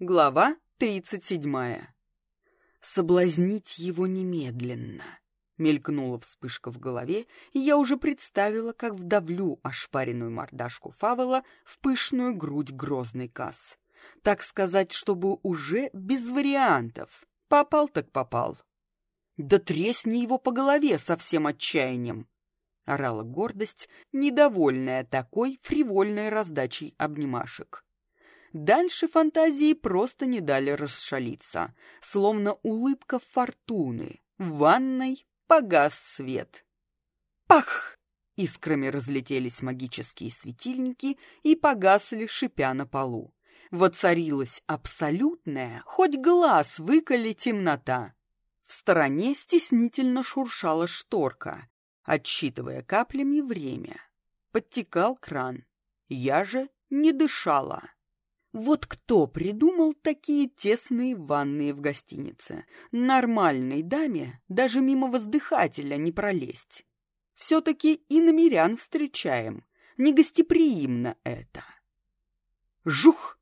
Глава тридцать седьмая. «Соблазнить его немедленно!» Мелькнула вспышка в голове, и я уже представила, как вдавлю ошпаренную мордашку Фавела в пышную грудь грозный касс. Так сказать, чтобы уже без вариантов. Попал так попал. «Да тресни его по голове со всем отчаянием!» — орала гордость, недовольная такой фривольной раздачей обнимашек. Дальше фантазии просто не дали расшалиться, словно улыбка фортуны. В ванной погас свет. Пах! Искрами разлетелись магические светильники и погасли, шипя на полу. Воцарилась абсолютная, хоть глаз выколи темнота. В стороне стеснительно шуршала шторка, отсчитывая каплями время. Подтекал кран. Я же не дышала. Вот кто придумал такие тесные ванные в гостинице? Нормальной даме даже мимо воздыхателя не пролезть. Все-таки и намерян встречаем. Негостеприимно это. Жух!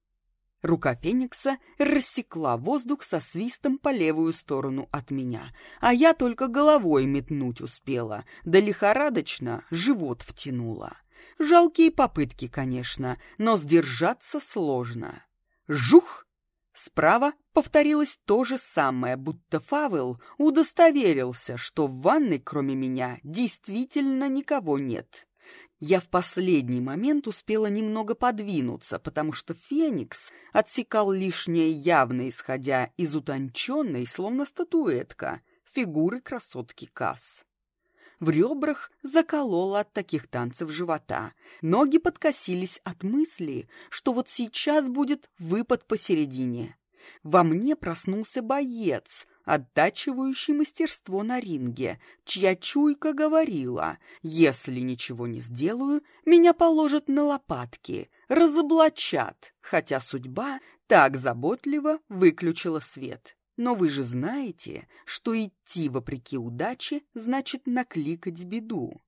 Рука Феникса рассекла воздух со свистом по левую сторону от меня, а я только головой метнуть успела, да лихорадочно живот втянула. Жалкие попытки, конечно, но сдержаться сложно. Жух! Справа повторилось то же самое, будто Фавел удостоверился, что в ванной, кроме меня, действительно никого нет. Я в последний момент успела немного подвинуться, потому что Феникс отсекал лишнее явно исходя из утонченной, словно статуэтка, фигуры красотки Касс. В ребрах закололо от таких танцев живота. Ноги подкосились от мысли, что вот сейчас будет выпад посередине. Во мне проснулся боец, оттачивающий мастерство на ринге, чья чуйка говорила, если ничего не сделаю, меня положат на лопатки, разоблачат, хотя судьба так заботливо выключила свет. Но вы же знаете, что идти вопреки удаче значит накликать беду.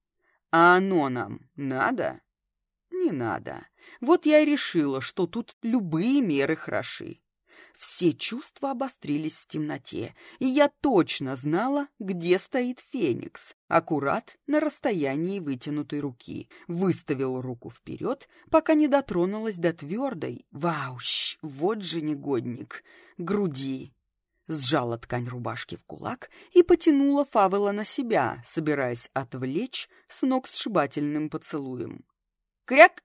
А оно нам надо? Не надо. Вот я и решила, что тут любые меры хороши. Все чувства обострились в темноте, и я точно знала, где стоит Феникс, аккурат на расстоянии вытянутой руки. Выставил руку вперед, пока не дотронулась до твердой, вауш, вот же негодник, груди сжала ткань рубашки в кулак и потянула Фавела на себя, собираясь отвлечь с ног сшибательным поцелуем. «Кряк!»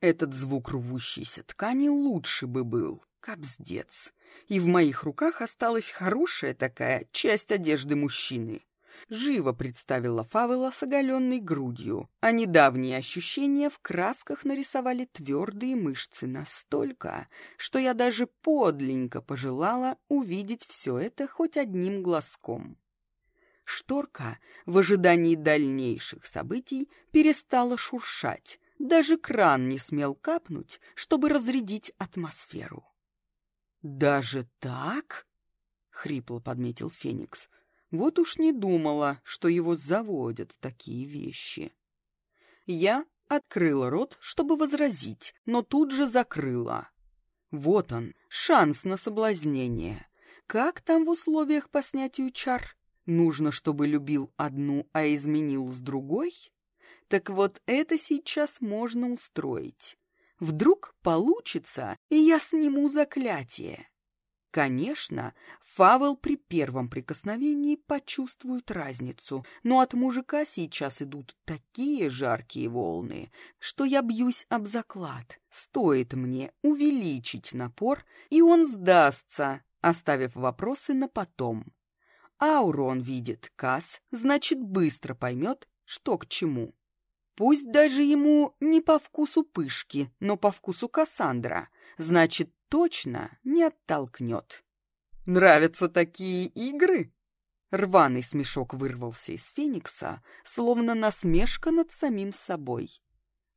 Этот звук рвущейся ткани лучше бы был, капздец. И в моих руках осталась хорошая такая часть одежды мужчины. Живо представила Фавела с оголенной грудью, а недавние ощущения в красках нарисовали твердые мышцы настолько, что я даже подленько пожелала увидеть все это хоть одним глазком. Шторка в ожидании дальнейших событий перестала шуршать, даже кран не смел капнуть, чтобы разрядить атмосферу. «Даже так?» — хрипло подметил Феникс — вот уж не думала, что его заводят такие вещи. Я открыла рот, чтобы возразить, но тут же закрыла. Вот он, шанс на соблазнение. Как там в условиях по снятию чар? Нужно, чтобы любил одну, а изменил с другой? Так вот это сейчас можно устроить. Вдруг получится, и я сниму заклятие. Конечно, Фавел при первом прикосновении почувствует разницу, но от мужика сейчас идут такие жаркие волны, что я бьюсь об заклад. Стоит мне увеличить напор, и он сдастся, оставив вопросы на потом. Ауру он видит, Касс, значит, быстро поймет, что к чему. Пусть даже ему не по вкусу пышки, но по вкусу Кассандра, значит, точно не оттолкнет. Нравятся такие игры? Рваный смешок вырвался из Феникса, словно насмешка над самим собой.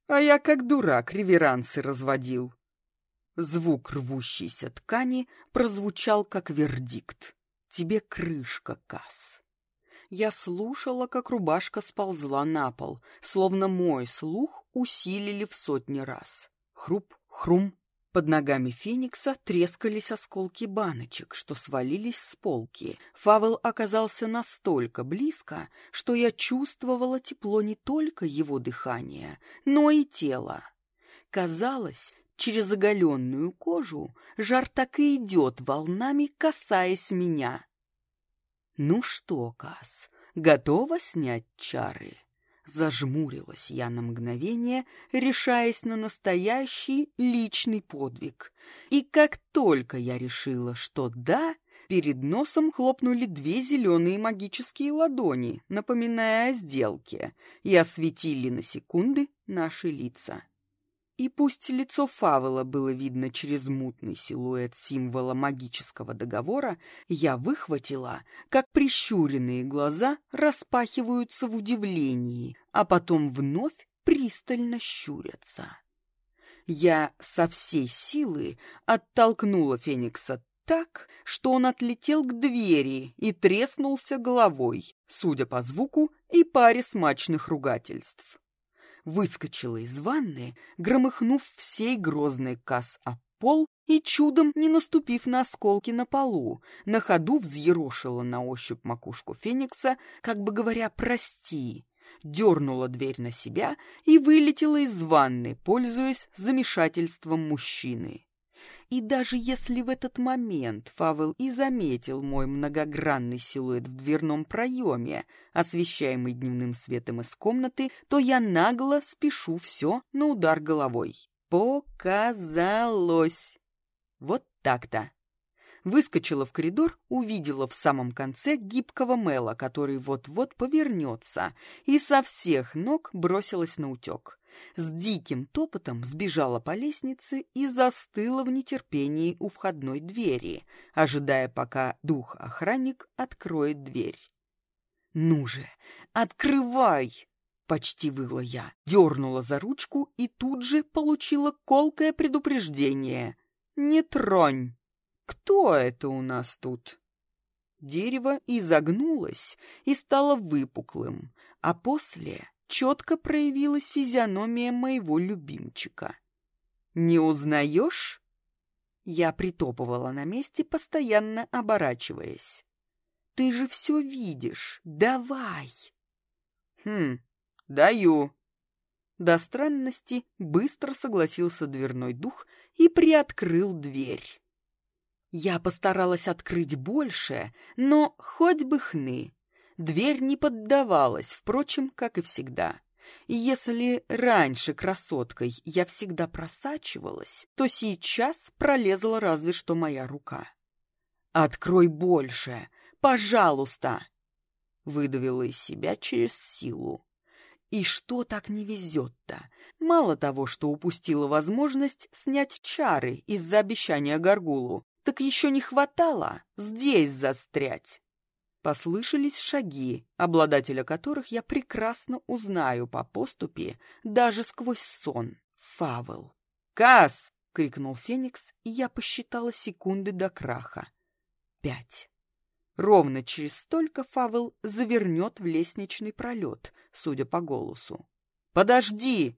А я как дурак реверансы разводил. Звук рвущейся ткани прозвучал как вердикт. Тебе крышка, Касс. Я слушала, как рубашка сползла на пол, словно мой слух усилили в сотни раз. Хруп, хрум, Под ногами Феникса трескались осколки баночек, что свалились с полки. Фавел оказался настолько близко, что я чувствовала тепло не только его дыхания, но и тела. Казалось, через оголенную кожу жар так и идет волнами, касаясь меня. «Ну что, Кас, готова снять чары?» Зажмурилась я на мгновение, решаясь на настоящий личный подвиг. И как только я решила, что да, перед носом хлопнули две зеленые магические ладони, напоминая о сделке, и осветили на секунды наши лица. И пусть лицо Фавела было видно через мутный силуэт символа магического договора, я выхватила, как прищуренные глаза распахиваются в удивлении, а потом вновь пристально щурятся. Я со всей силы оттолкнула Феникса так, что он отлетел к двери и треснулся головой, судя по звуку и паре смачных ругательств выскочила из ванны, громыхнув всей грозной касс о пол и чудом не наступив на осколки на полу, на ходу взъерошила на ощупь макушку Феникса, как бы говоря «прости», дернула дверь на себя и вылетела из ванны, пользуясь замешательством мужчины. И даже если в этот момент Фавел и заметил мой многогранный силуэт в дверном проеме, освещаемый дневным светом из комнаты, то я нагло спешу все на удар головой. Показалось. Вот так-то. Выскочила в коридор, увидела в самом конце гибкого Мэла, который вот-вот повернется, и со всех ног бросилась на утек с диким топотом сбежала по лестнице и застыла в нетерпении у входной двери, ожидая, пока дух-охранник откроет дверь. «Ну же, открывай!» — почти выла я, дернула за ручку и тут же получила колкое предупреждение. «Не тронь! Кто это у нас тут?» Дерево изогнулось и стало выпуклым, а после четко проявилась физиономия моего любимчика. «Не узнаешь?» Я притопывала на месте, постоянно оборачиваясь. «Ты же все видишь! Давай!» «Хм, даю!» До странности быстро согласился дверной дух и приоткрыл дверь. Я постаралась открыть больше, но хоть бы хны. Дверь не поддавалась, впрочем, как и всегда. Если раньше красоткой я всегда просачивалась, то сейчас пролезла разве что моя рука. «Открой больше! Пожалуйста!» Выдавила из себя через силу. И что так не везет-то? Мало того, что упустила возможность снять чары из-за обещания Гаргулу, так еще не хватало здесь застрять. Послышались шаги, обладателя которых я прекрасно узнаю по поступе даже сквозь сон. Фавел. «Касс!» — крикнул Феникс, и я посчитала секунды до краха. Пять. Ровно через столько Фавел завернет в лестничный пролет, судя по голосу. «Подожди!»